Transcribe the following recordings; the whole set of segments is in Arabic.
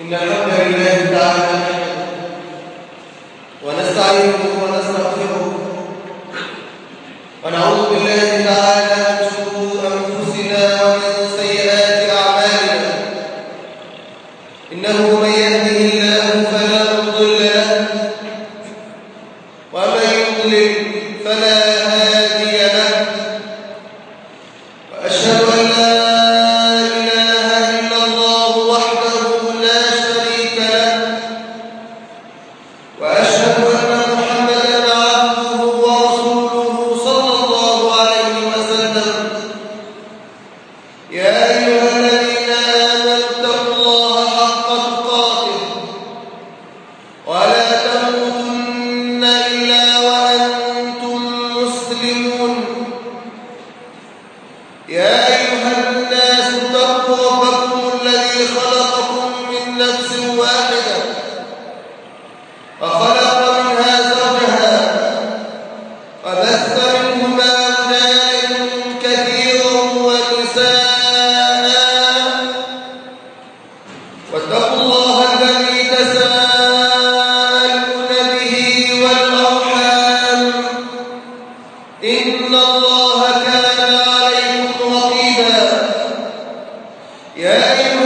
إن الحمد لله تعالى نحمده يا أيها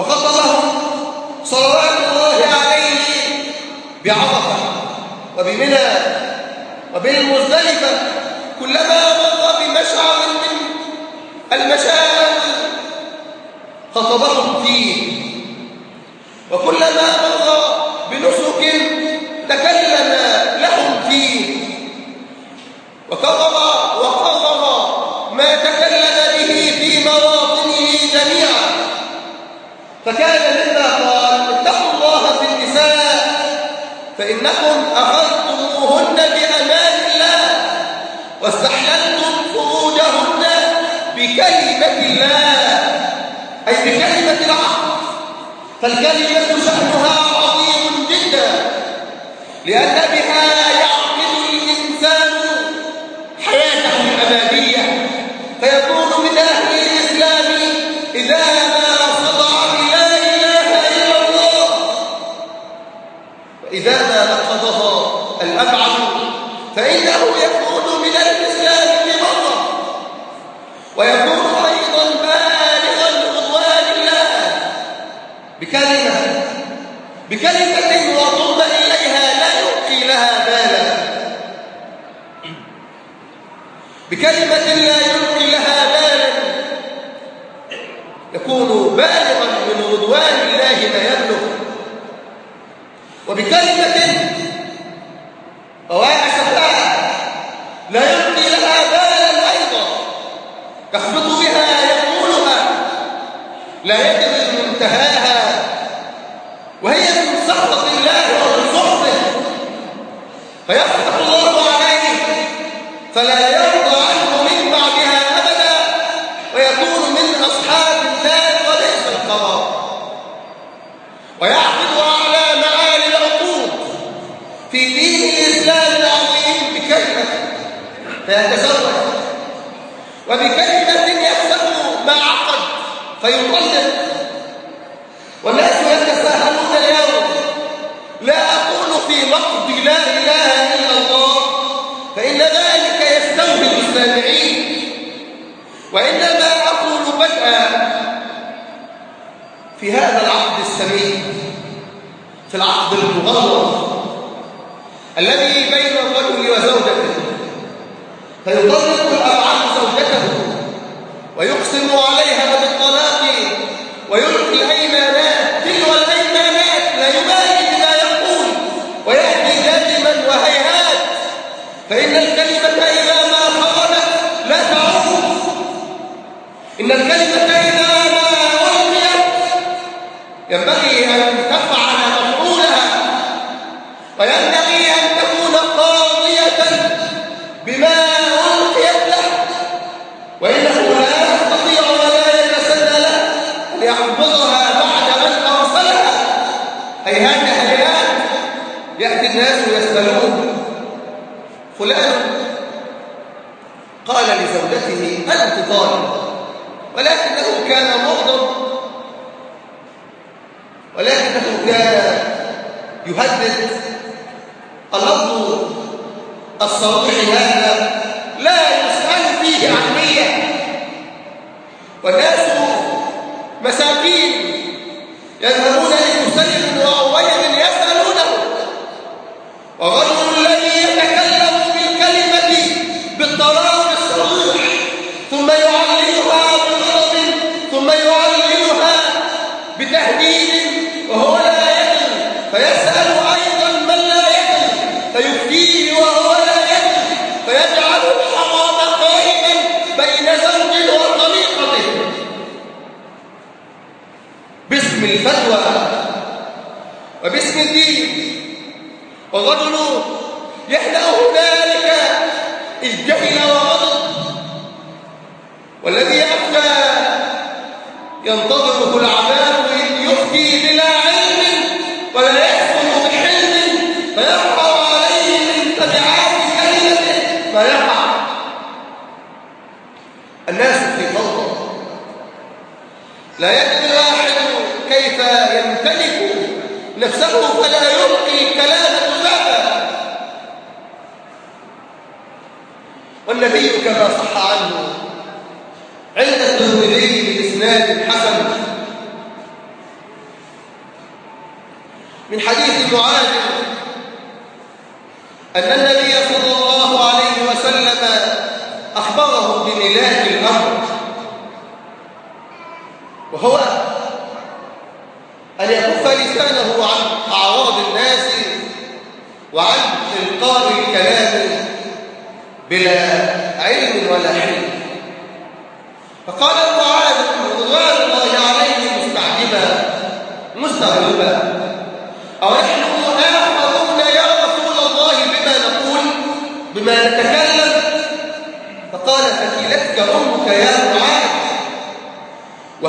وخطبهم صلوات الله عليه بعرفة وبمنى وبالمزدلفة كلما مر بمشعر من المشاعر خطبهم فيه. وكلما مر إنكم أخذتموهن بأمان الله واستحللتم فروجهن بكلمة الله أي بكلمة العقل فالكلمة شأنها عظيم جدا لأن بكلمة لا يلقي لها بالا يكون بالغا من رضوان الله ما يبلغ. وبكلمة رواية في هذا العقد السمين في العقد المغلظ الذي بين الرجل وزوجته فيضر وينبغي أن تكون قاضية بما ألقيت له. وإنه لا يستطيع ولا يتسنى له أن يحفظها بعد من أرسلها. هيهات هيهات يأتي الناس ويسألون فلان قال لزوجته أنت ظالم ولكنه كان مغضب ولكنه كان يهدد اللفظ الصوتي ينتظره العذاب خلعباء يخفي بلا علم ولا يحكم بحلم فيقع عليه من تبعات كلمته فيقع. الناس في فوضى لا يدري الواحد كيف يمتلك نفسه فلا يلقي كلامه ذاتا والنبي كما صح عنه عند الترمذي And then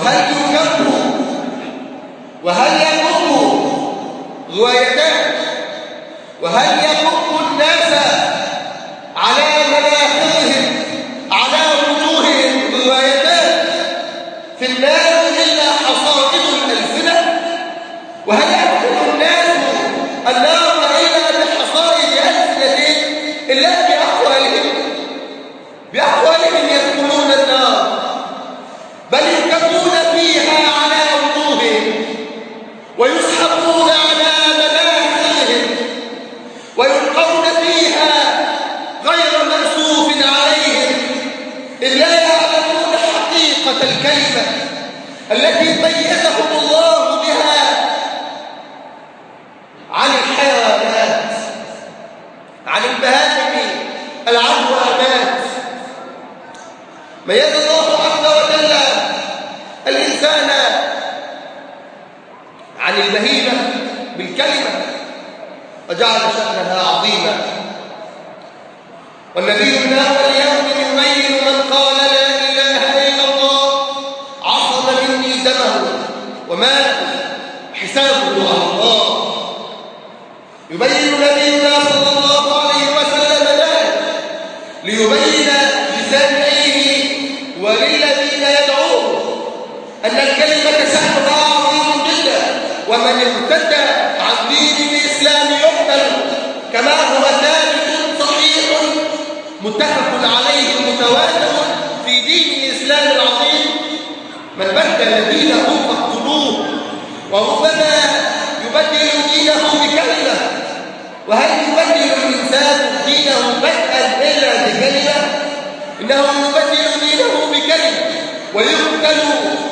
هل يكبر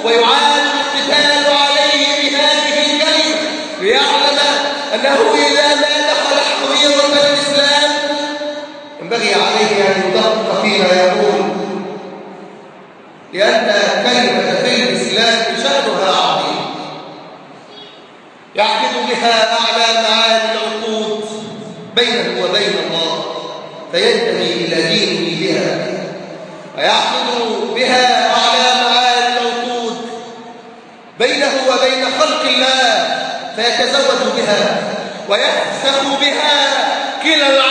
ويعاد القتال عليه بهذه الكلمة ليعلم أنه إذا ما دخل حريرة الإسلام ينبغي عليه أن يدقق فيما يقول لأن كلمة في الإسلام شأنها عظيم. يعقد بها أعلى معاني العقود بينه وبين الله فينتمي إلى دينه بها. ويعقد بها أعلى معاني العقود بينه وبين خلق الله فيتزوج بها ويفسخ بها كلا العقدين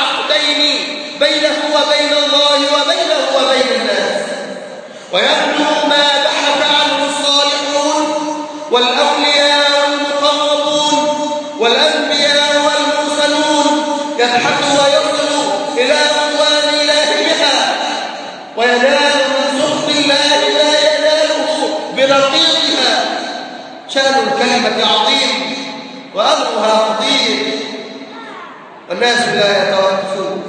والناس لا يتوقفون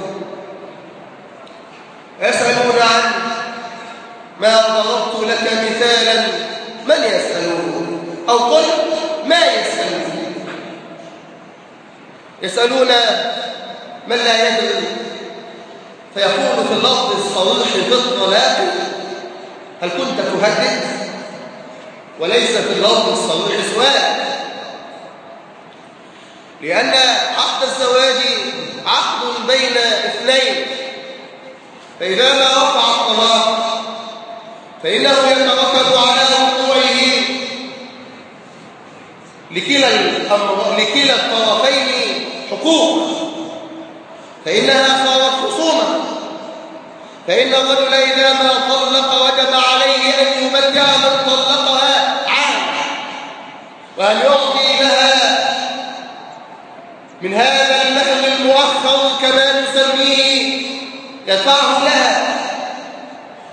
يسألون عن ما ضربت لك مثالا من يسألون؟ أو قل ما يسألون؟ يسألون من لا يدري. فيقول في اللفظ الصريح في الطلاق هل كنت تهدد؟ وليس في اللفظ الصريح سؤال. لأن عقد الزواج عقد بين اثنين. فإذا ما وقع الطلاق فإنه يترتب على وقوعه لكلا لكلا الطرفين حقوق. فإنها صارت خصومة فإن الرجل إذا ما طلق وجب عليه أن يمتع من طلقها عام وأن يعطي لها من هذا المهر المؤخر كما نسميه يدفعه لها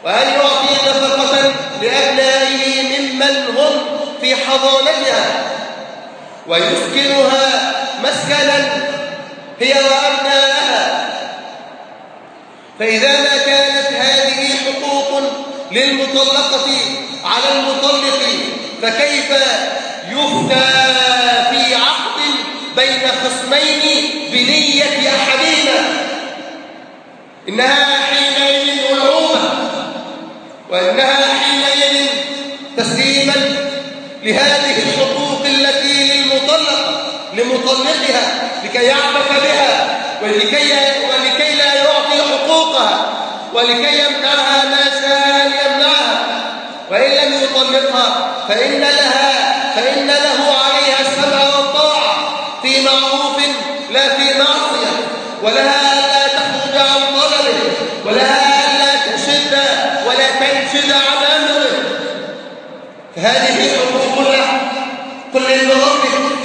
وأن يعطي نفقة لأبنائه ممن هم في حضانتها ويسكنها مسكنا هي وأبنائها فإذا ما كانت هذه حقوق للمطلقة على المطلق فكيف يفتى في عقد بين خصمين بنية أحدهما؟ إنها حينئذ ألعوبة وإنها حينئذ تسليما لهذه الحقوق التي للمطلق لمطلقها لكي يعبث بها ولكي, ولكي لا يعطي حقوقها ولكي يمنعها ما شاء يمنعها. وإن لم يطلقها فإن لها فإن له عليها السمع والطاعة في معروف لا في معصية. ولها لا تخرج عن طلبه ولها لا تشد ولا تنشد عن أمره. فهذه حقوق له قل لربك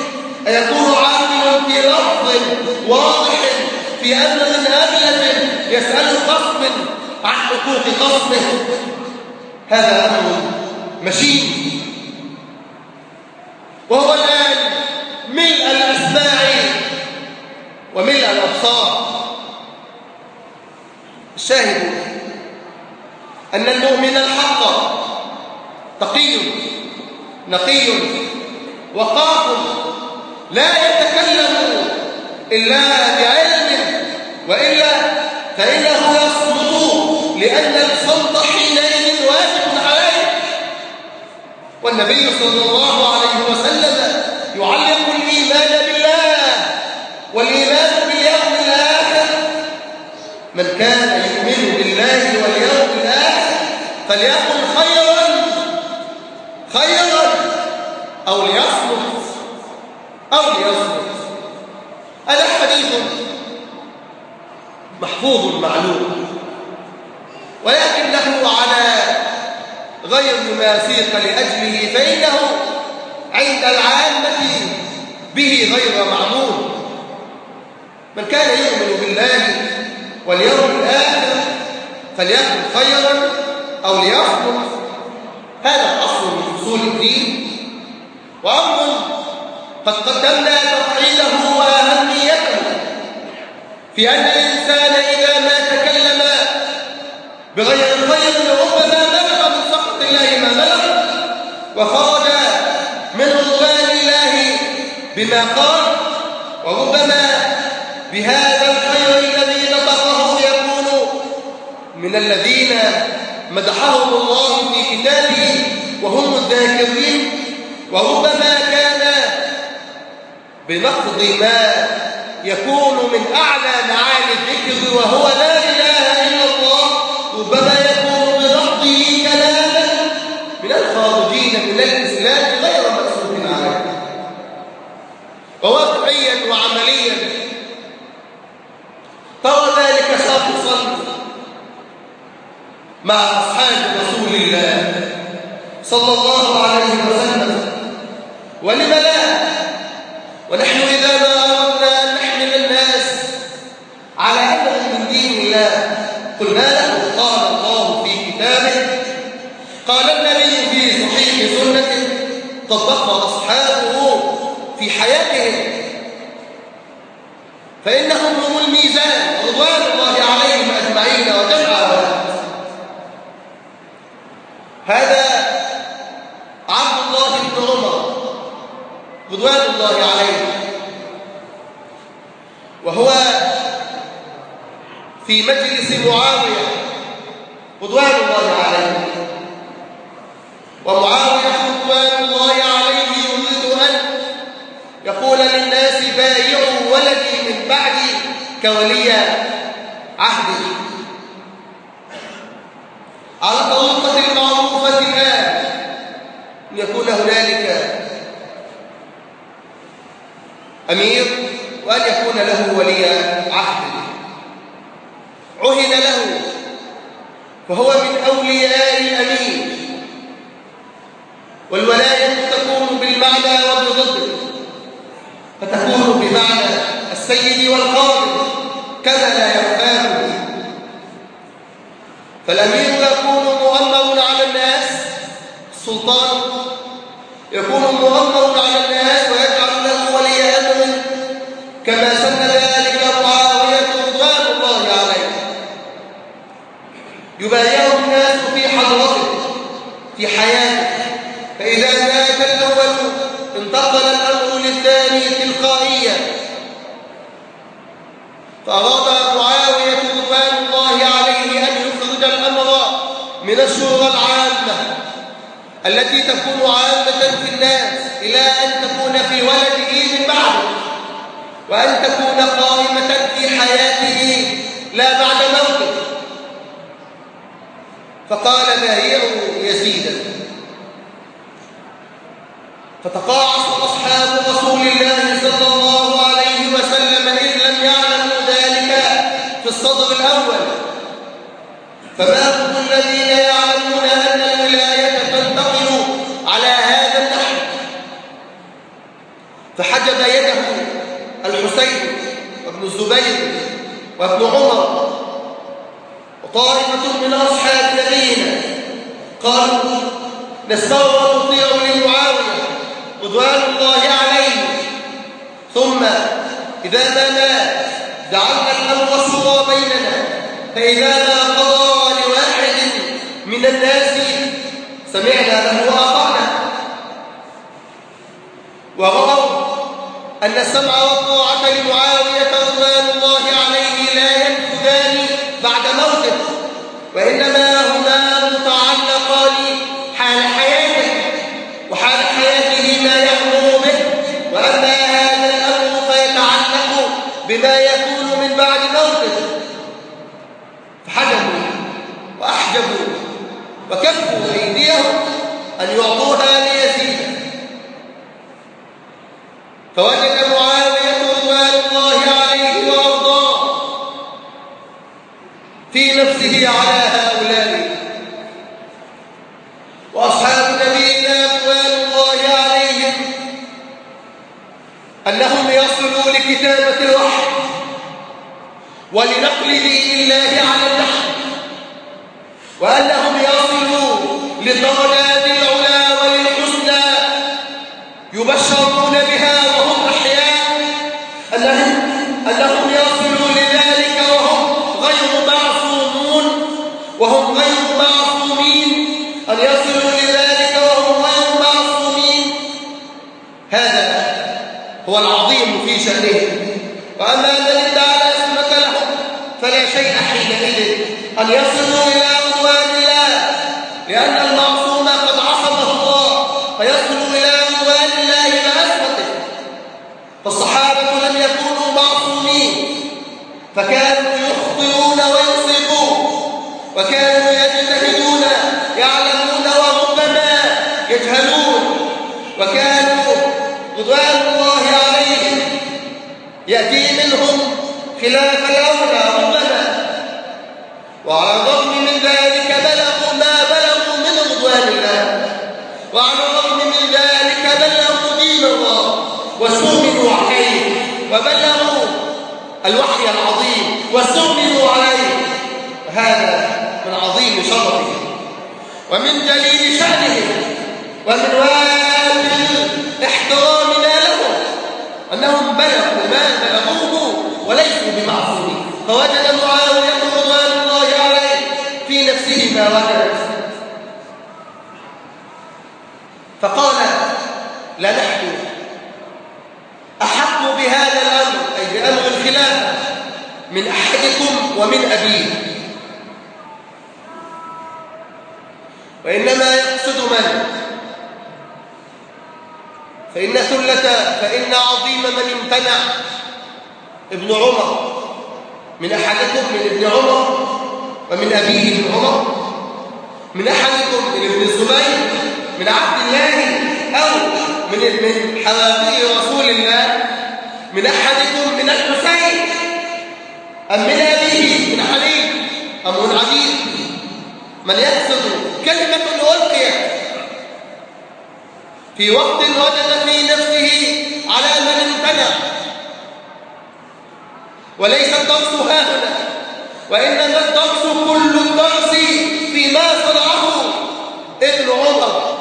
أيكون عامل في لفظ واضح في أمر أبلد يسأل خصم عن حقوق خصمه هذا أمر مشين. وهو الآن ملء الأسماع وملء الأبصار. الشاهد أن المؤمن الحق تقي نقي وقاف لا يتكلم إلا والنبي صلى الله عليه وسلم يعلق الإيمان بالله والإيمان باليوم الآخر. من كان يؤمن بالله واليوم الآخر فليقل خيرا خيرا أو ليصمت أو ليصمت. هذا حديث محفوظ معلوم. ولكنه على غير ما سيق عند العامة به غير معمول. من كان يؤمن بالله واليوم الآخر فليكن خيرا أو ليصمت هذا الأصل من أصول الدين. وأمر قد قدمنا توحيده وأهميته في أن الإنسان إذا ما تكلم بغير خير ربما بلغ من سخط الله ما بلغ وخرج من رضوان الله بما قال وربما بهذا الخير الذي نطقه يكون من الذين مدحهم الله في كتابه وهم الذاكرين وربما كان بنقض ما يكون من أعلى معاني الذكر وهو لا إله إلا الله ربما يكون بنقضه كلاما من الخارجين من الإسلام مع أصحاب رسول الله صلى الله عليه وسلم. ولم لا؟ ونحن إذا ما أردنا أن نحمل الناس على أمر من دين الله قلنا له قال الله في كتابه قال النبي في صحيح سنته طبقها أصحابه في حياتهم. فإنهم هم الميزان رضوان الله عليهم أجمعين وجمع هذا عبد الله بن عمر رضوان الله عليه وهو في مجلس معاوية رضوان الله عليه. ومعاوية رضوان الله عليه يريد أن يقول للناس بايعوا ولدي من بعدي كولي عهدي. على طريقة المعروفة الآن أن يكون هنالك أمير وأن يكون له ولي عهد عهد له فهو من أولياء الأمير والولاية تكون بالمعنى وبالضد. فتكون بمعنى السيد والقاضي كما لا يخفاه فالأمير يكون مؤمر على الناس السلطان يكون مؤمر على الناس ويجعل له ولي أمر كما سن ذلك معاوية رضوان الله عليه يبايعه الناس في حضرته في حياته فإذا مات الأول انتقل الأمر للثاني تلقائيا فأراد معاوية رضوان الله عليه أن يخرج الأمر من الشورى العامة التي تكون عامة في الناس إلى أن تكون في ولده من بعده وأن تكون قائمة في حياته لا بعد موته. فقال بايعوا يزيدا فتقاعس أصحاب رسول الله صلى الله عليه الصدر الأول. فما هم الذين يعلمون أن الولاية تنتقل على هذا النحو؟ فحجب يده الحسين وابن الزبير وابن عمر وطائفة من أصحاب نبينا قالوا نسمع ونطيع لمعاوية رضوان الله عليه. ثم إذا ما مات جعلنا الأمر شورى بيننا فإذا قضى لواحد من الناس سمعنا له وأطعنا. ورأوا أن السمع والطاعة لمعاوية رضوان الله عليه لا ينفذان بعد موته وإنما هما متعلقان حال حياته وحال حياته ما يأمر به وأما هذا الأمر فيتعلق بما يكون من بعد موته فحجبوا وأحجبوا وكفوا أيديهم أن يعطوها ليزيد. فوجد معاوية رضوان الله عليه وأرضاه في نفسه على هؤلاء. وأصحاب نبينا رضوان الله عليهم أنهم يصلوا لكتابة الوحي ولنقل دين الله على وأنهم يصلوا لدرجات العلا وللحسنى يبشرون بها وهم أحياء؟ أنهم, أنهم يصلوا لذلك وهم غير معصومون؟ وهم غير معصومين؟ أن يصلوا لذلك وهم غير معصومين؟ هذا هو العظيم في شأنهم وأما الذي ادعى الأسمة لهم فلا شيء حينئذ. أن يصلوا شرفه ومن جليل شأنه ومن واجب احترامنا لهم أنهم بلغوا ما بلغوه وليسوا بمعصومين فوجد معاوية رضوان الله عليه في نفسه ما وجد. فقال لا نحن أحق بهذا الأمر أي بأمر الخلافة من أحدكم ومن أبيه. وإنما يقصد من؟ فإن ثلة فإن عظيم من امتنع. ابن عمر من أحدكم من ابن عمر ومن أبيه ابن عمر. من أحدكم من ابن الزبير من عبد الله أو من من حواري رسول الله. من أحدكم من الحسين أم من أبيه من علي أم من عبيد. من يقصد كلمة ألقيت في وقت وجد في نفسه على من امتنع. وليس الدرس هاهنا وإنما الدرس كل الدرس فيما صنعه ابن عمر.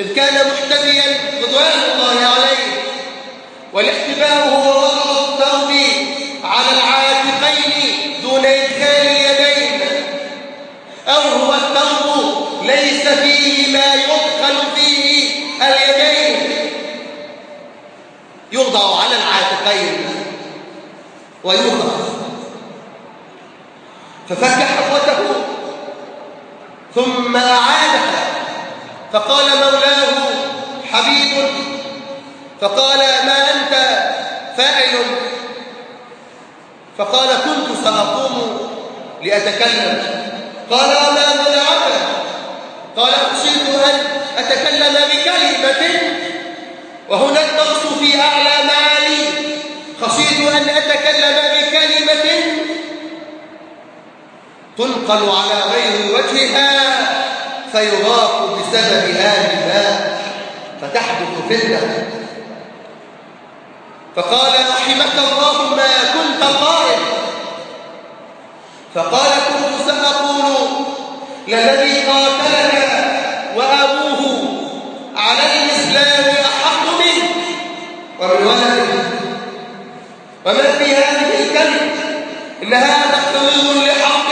إذ كان محتديا رضوان الله عليه والاحتباء هو فقال مولاه حبيب فقال ما أنت فاعل؟ فقال كنت سأقوم لأتكلم. قال وما منعك؟ قال خشيت أن أتكلم بكلمة وهنا الدرس في أعلى معاني. خشيت أن أتكلم بكلمة تنقل على غير وجهها فيراق بسبب آلها فتحدث فتنة فقال رحمك الله ما كنت قائل. فقال كنت سأقول للذي قاتلك وأبوه على الإسلام أحق منه. ومن ولده في هذه الكلمة إنها تقرير لحق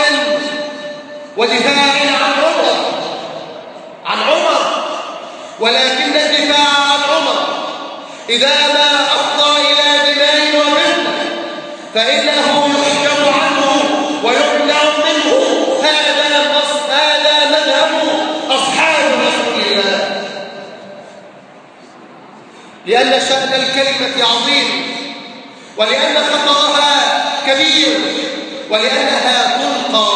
ودفاع عن عمر عن عمر ولكن الدفاع عن عمر. إذا ما أفضى إلى دماء وفتنة فإنه يحجب عنه ويمنع منه هذا النص هذا مذهب أصحاب رسول الله. لأن شأن الكلمة عظيم ولأن خطرها كبير ولأنها تلقى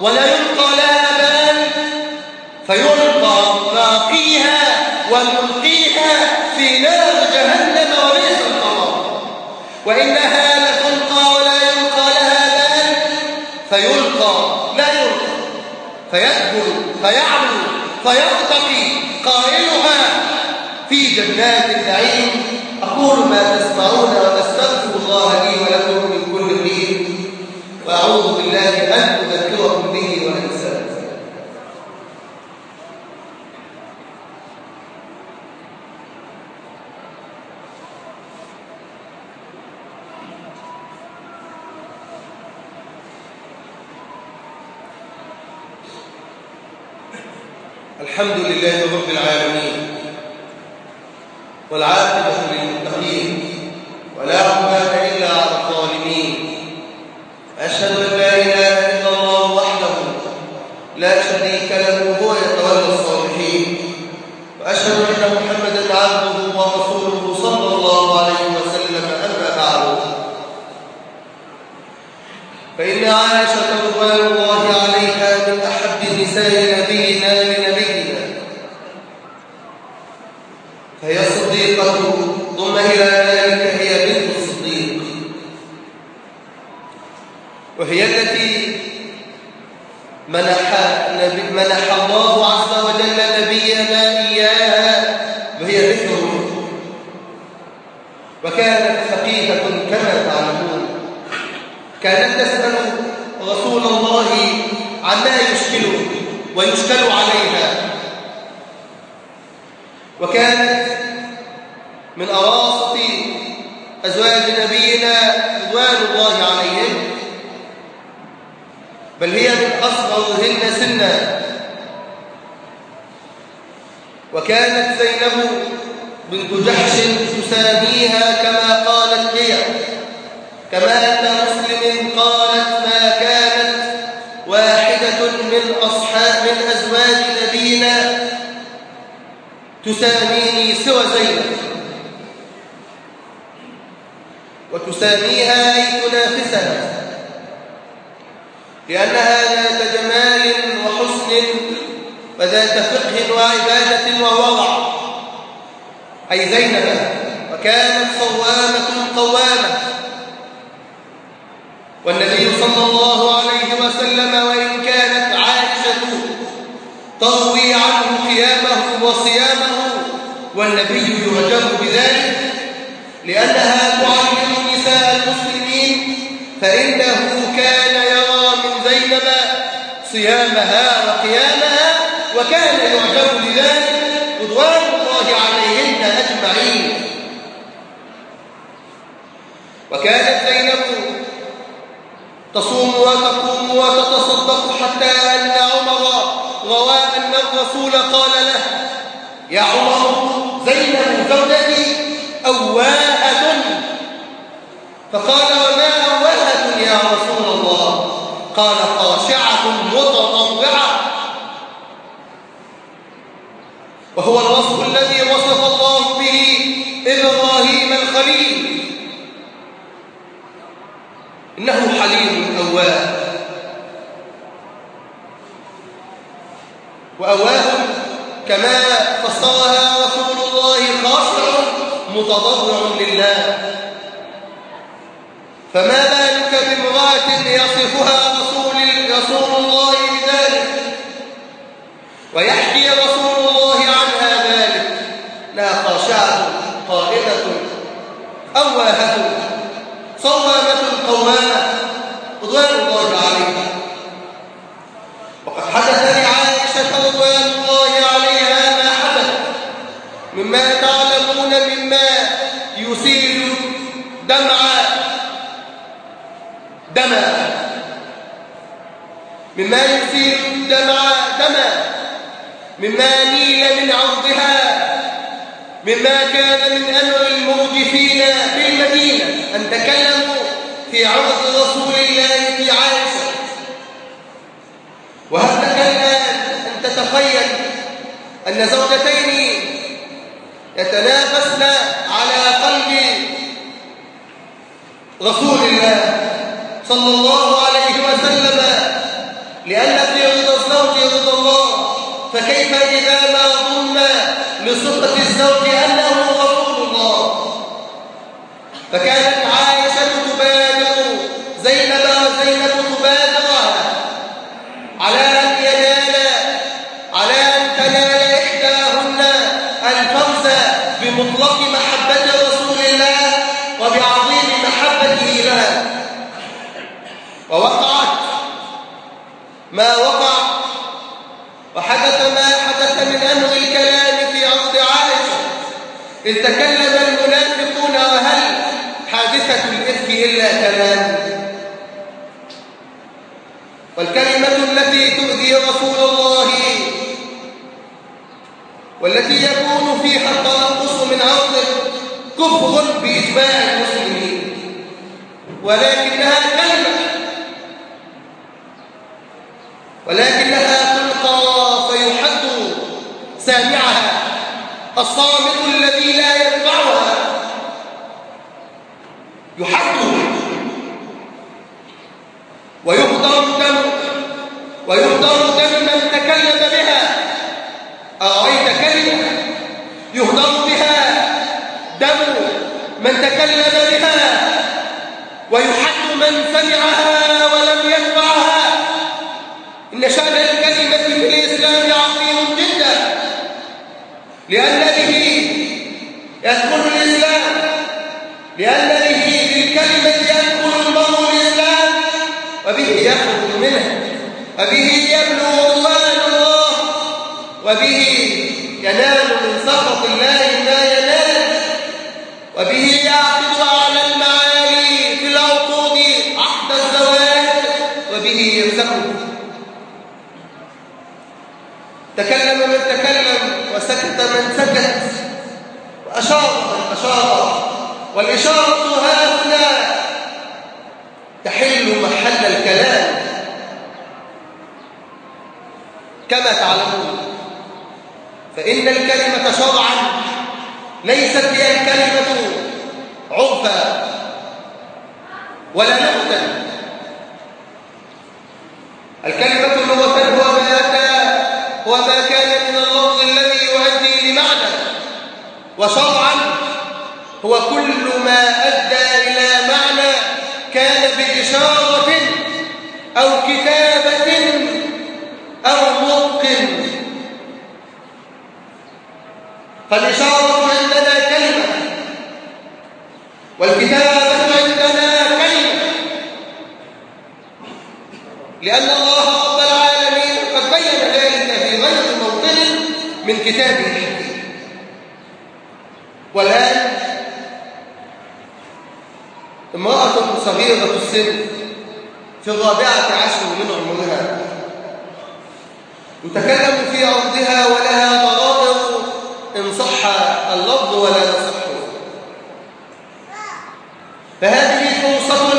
ولا يلقى لها بال فيلقى فيعلو فيرتقي قائلها في جنات النعيم. أقول ما تسمعون وأستغفر الله لي ولكم من كل خير وأعوذ بالله أن أذكركم به وأنساه الحمد لله رب العالمين والعاقبة للمتقين ولا عقبان إلا على الظالمين أشهد أن لا إله إلا الله وحده لا شريك له هو يتولى الصالحين وأشهد أن محمدا عبده ورسوله صلى الله عليه وسلم أما بعد فإن عائشة رضوان الله عليها من أحب نساء نبينا لنبينا فهي الصديقة ثم إلى ذلك هي بنت الصديق وهي التي منح, نبي منح الله عز وجل نبينا إياها وهي ذكر وكانت فقيهة كما تعلمون كانت تسأل رسول الله عما يشكله ويشكل عليها وكانت من أواسط أزواج نبينا رضوان الله عليهم بل هي من أصغرهن سنا وكانت زينب بنت جحش تساميها كما قالت هي كما أن مسلم قالت ما كانت واحدة من أصحاب من أزواج نبينا تساميني سوى زينب. وتساميها أي تنافسها لأنها وذات فقه وعبادة وورع أي زينب وكانت صوامة قوامة. والنبي صلى الله عليه وسلم وإن كانت عائشة تروي عنه قيامه وصيامه والنبي يعجب بذلك لأنها تعلم نساء المسلمين فإنه كان يرى من زينب صيامها لذلك رضوان الله عليهن أجمعين. وكانت زينب تصوم وتقوم وتتصدق حتى أن عمر روى أن الرسول قال له يا عمر زينب زوجتي أواهة. فقال وما أواهة يا رسول الله؟ قال خاشعة متطوعة وهو الوصف الذي وصف الله به إبراهيم الخليل. إنه حليم أواه. وأواه كما فسرها رسول الله خاشع متضرع لله. فما بالك بامرأة يصفها رسول رسول الله بذلك؟ ويحكي رسول خاشعة قائمة أواهة صوامة قوامة رضوان الله عليها وقد حدث لعائشة رضوان الله عليها ما حدث مما تعلمون مما يسيل دمعا دما مما يسيل الدمع دما مما مما كان من أمر المرجفين بالمدينة أن تكلموا في عرض رسول الله في عائشة. وهل الآن أن تتخيل أن زوجتين يتنافسن على قلب رسول الله صلى الله عليه وسلم؟ لأن في رضا الزوج رضا الله فكيف إذا لصفة الزوج أنه رسول الله. فكانت عائشة تبادر زينب وزينب تبادرها على أن ينال على أن تنال إحداهن الفوز بمطلق محبة رسول الله وبعظيم محبته لها ووقعت ما وقع وحدث ما حدث من أمر الكلام في عرض عائشة إذ تكلم المنافقون وهل حادثة الإفك إلا كلام والكلمة التي تؤذي رسول الله والتي يكون فيها التنقص من عرض كفر بإجماع المسلمين ولكنها كلمة ولكنها تلقى فيحد سامعها الصامت الذي لا يتبعها يحد ويهدر دم ويهدر دم من تكلم بها. أرأيت كلمة يهدر بها دم من تكلم بها ويحد من سمعها وبه يبلغ الله وبه ينال من سخط الله ما ينال وبه يعقد على المعالي في العقود عقد الزواج وبه يمسكه تكلم من تكلم وسكت من سكت وأشار من أشار والإشارة ها هنا تحل محل الكلام كما تعلمون. فإن الكلمة شرعا ليست هي الكلمة عرفا ولا نقدا. الكلمة لغة هو ما هو ما كان من اللفظ الذي يؤدي لمعنى. وشرعا هو كل ما أدى إلى معنى كان بإشارة أو كتابة أو نطق فالإشارة عندنا كلمة. والكتابة عندنا كلمة. لأن الله رب العالمين قد بين ذلك في غير موطن من كتابه. والآن امرأة صغيرة السن في الرابعة عشر من عمرها. يتكلم في أرضها ولها ضرائر إن صح اللفظ ولا يصح فهذه فرصة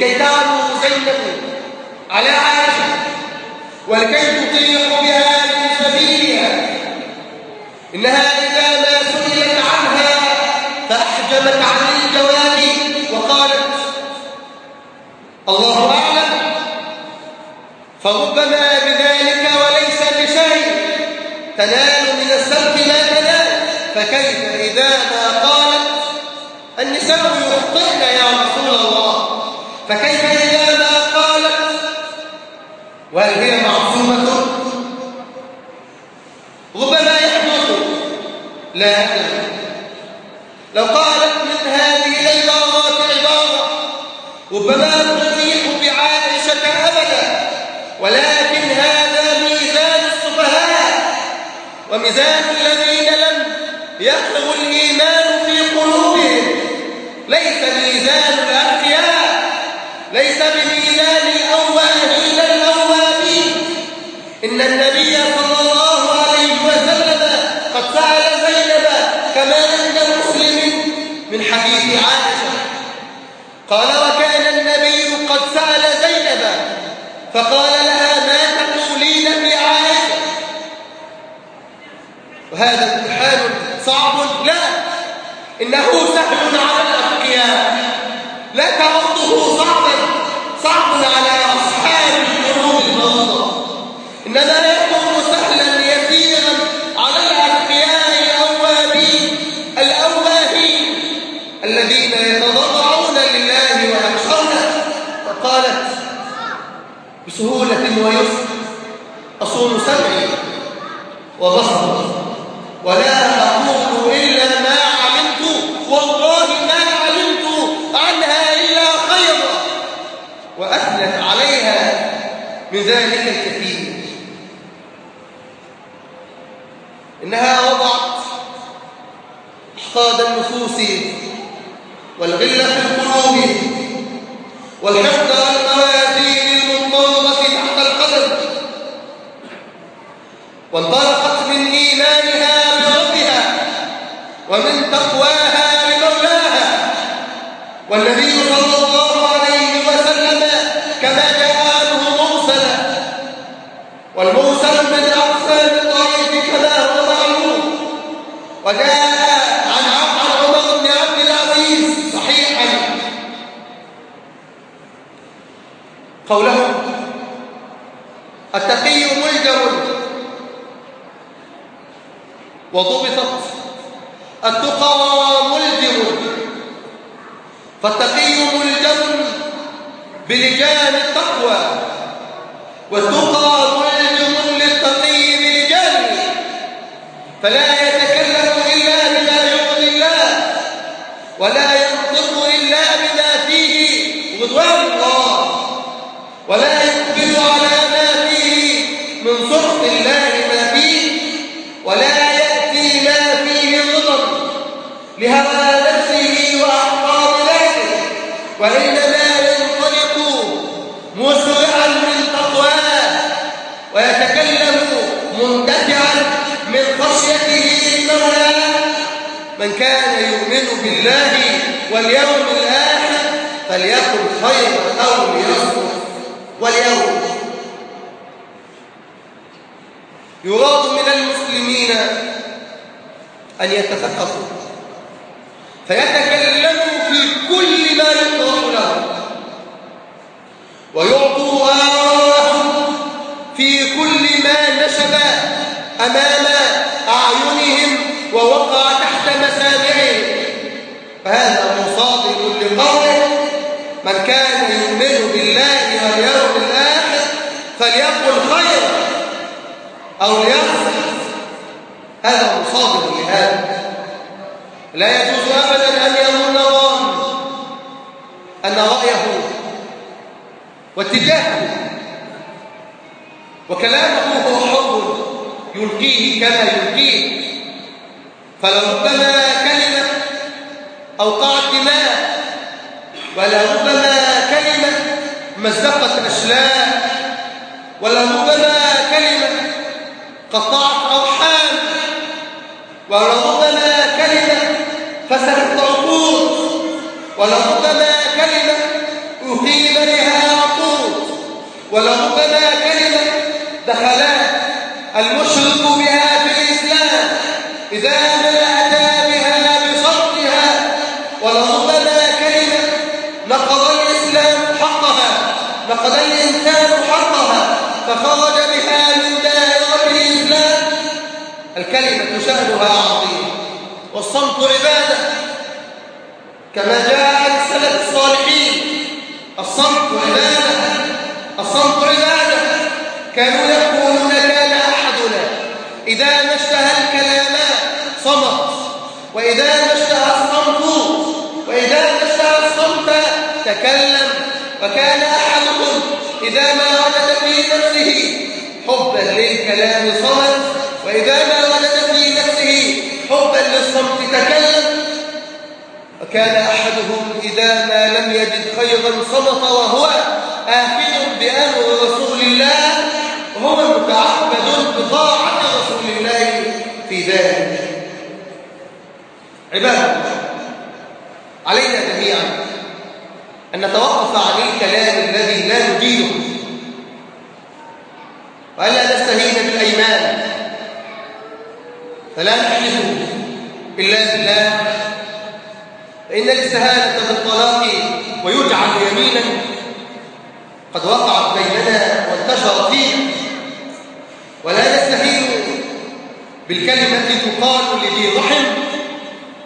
لكي تعلو زينب على عائشة ولكي تطيق بها في سبيلها. إنها إذا ما سئلت عنها فأحجمت عن الجواب وقالت الله أعلم. فربما بذلك وليس بشيء تنال من السلب ما تنال. فكيف إذا ما قالت؟ النساء يخطئن يا رسول الله. فكيف إذا ما قالت؟ وهل هي معصومة؟ ربما يحدث لا. أدري لو قالت من هذه العبارات عبارة ربما تطيح بعائشة أبدا. ولكن هذا ميزان السفهاء. وميزان قال وكان النبي قد سأل زينب فقال لها ما تقولين في عائشة وهذا امتحان صعب لا إنه سهل على الأتقياء لا تعده صعبا صعب على أصحاب القلوب المرضى إنما يكون سهلا يسيرا على الأتقياء الأوابين الأواهين الذين يتضرعون لله ويخشونه فقالت بسهولة ويسر أصون سمعي وبصري ولا أقول إلا ما علمت والله ما علمت عنها إلا خيرا وأثنت عليها من ذلك الكثير إنها وضعت أحقاد النفوس والغلة في القلوب والحقد والموازين المنضبة تحت القدر وانطلقت من إيمانها بربها ومن تقوى والنبي صلى الله عليه وسلم كما جاء عنه مرسلا والمرسل من أقسام الضعيف كما هو معلوم وجاء عن عن عمر بن عبد العزيز صحيحا قوله التقي ملجم وضبطت التقى ملجم فالتقي ملجم بلجان التقوى والتقى ملجم للتقي بلجان فلا يتكلم إلا بما يرضي الله ولا ينطق إلا بما فيه رضوان الله ولا يقبل على ما فيه من سخط الله ما فيه ولا يأتي ما فيه غضب لهوى نفسه وأحقار ذاته وإنما ينطلق مسرعا من تقواه ويتكلم مندفعا من خشيته المولى من كان يؤمن بالله واليوم الآخر فليقل خيرا أو ليصمت واليوم يراد من المسلمين أن يتثقفوا فيتكلموا في كل ما لهم ويعطوا آراءهم في كل ما نشب أمام أعينهم ووقع تحت مسامعهم فهذا مصادر لقوله من كان يؤمن بالله واليوم الآخر فليقل خيرا أو ليصمت هذا مصادر لهذا. لا يجوز أبدا أن يظن ظان أن واتجاهه وكلامه هو حر يلقيه كما يلقيه. فلربما كلمة أوقعت دماء ولربما كلمة مزقت أشلاء ولربما كلمة قطعت أرحام ولربما كلمة فسدت عقود ولربما ولربما كلمة دخل المشرك بها في الإسلام إذا ما أتى بها بشرطها ولربما كلمة نقض الإسلام حقها نقض الإنسان حقها فخرج بها من دائرة الإسلام. الكلمة شأنها عظيم والصمت عبادة كما جاء عن السلف الصالحين الصمت عبادة. الصمت عبادة. كانوا يقولون كان أحدنا. إذا ما اشتهى الكلام صمت. وإذا ما اشتهى الصمت وإذا ما اشتهى الصمت تكلم. وكان أحدكم إذا ما وجد في نفسه حبا للكلام صمت. وإذا ما وجد في نفسه حبا للصمت تكلم. وكان أحدهم إذا ما لم يجد خيرا صمت. وهو الله في ذلك. عباد علينا جميعا أن نتوقف عن الكلام الذي لا نجيده. وألا نستهين بالأيمان. فلا نحلف بالله بالله. فإن الاستهانة بالطلاق ويجعل يمينا قد وقعت بيننا وانتشر فينا ولا نستهين بالكلمة تقال لذي رحم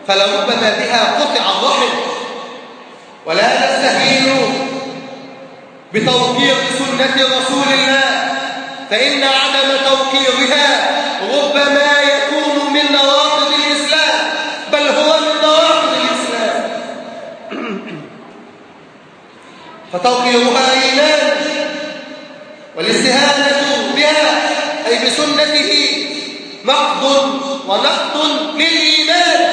فلربما بها قطع الرحم. ولا نستهين بتوقير سنة رسول الله فإن عدم توقيرها ربما يكون من نواقض الإسلام بل هو من نواقض الإسلام. فتوقيرها إيمان والاستهانة بها أي بسنته نقض ونقض للإيمان.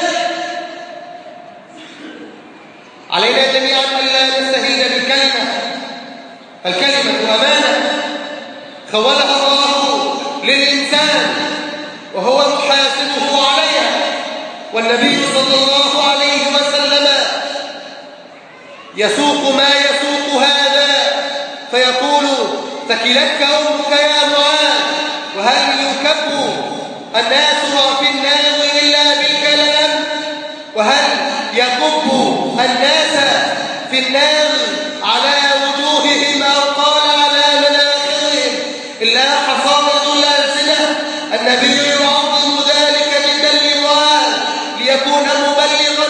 علينا جميعا ألا نستهين بالكلمة. الكلمة أمانة. خولها الله للإنسان وهو محاسبه عليها. والنبي صلى الله عليه وسلم يسوق ما يسوق هذا فيقول ثكلتك أمك يا معاذ وهل يكب النار إلا بالكلام وهل الناس في النار على وجوههم أو قال على إلا الألسنة؟ النبي يعظم ذلك ليكون مبلغا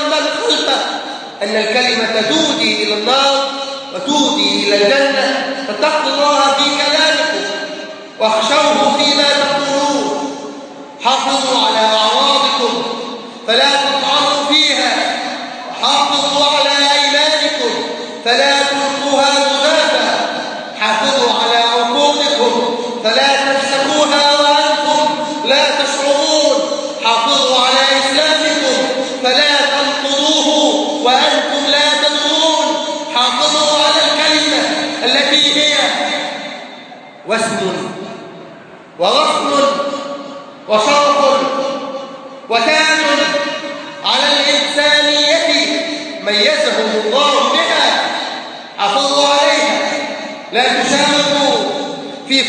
أن الكلمة تودي إلى النار وتودي إلى الجنة فاتقوا الله في كلامكم واخشوه فيما حافظوا على أعراضكم فلا تطعنوا فيها. وحافظوا على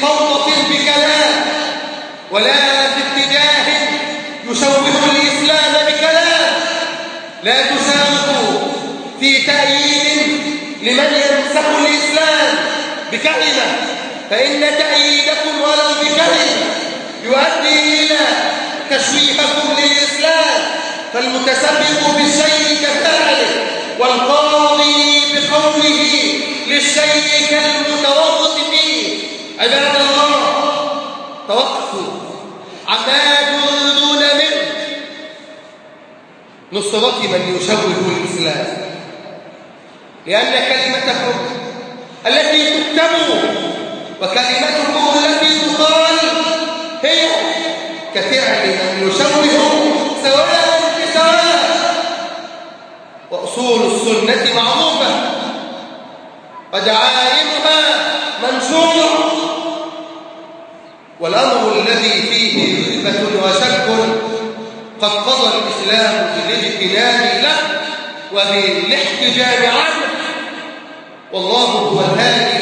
فوضى بكلام ولا في اتجاه يشوه الإسلام بكلام. لا تشاركوا في تأييد لمن يمسح الإسلام بكلمة فإن تأييدكم ولو بكلمة يؤدي إلى تشويهكم للإسلام فالمتسبب بالشيء كفاعله والقاضي بقوله للشيء كالمتورط فيه عباد الله توقفوا. عما تريدون منه نصرة من يشوه الإسلام. لأن كلمتكم التي تكتب وكلمتكم التي تقال هي كفعل من يشوه سواء بسواء وأصول السنة معروفة. ودعائمها والأمر الذي فيه غيبة وشك قد قضى الإسلام بالاجتناب له وبالاحتجاب عنه. والله هو الهادي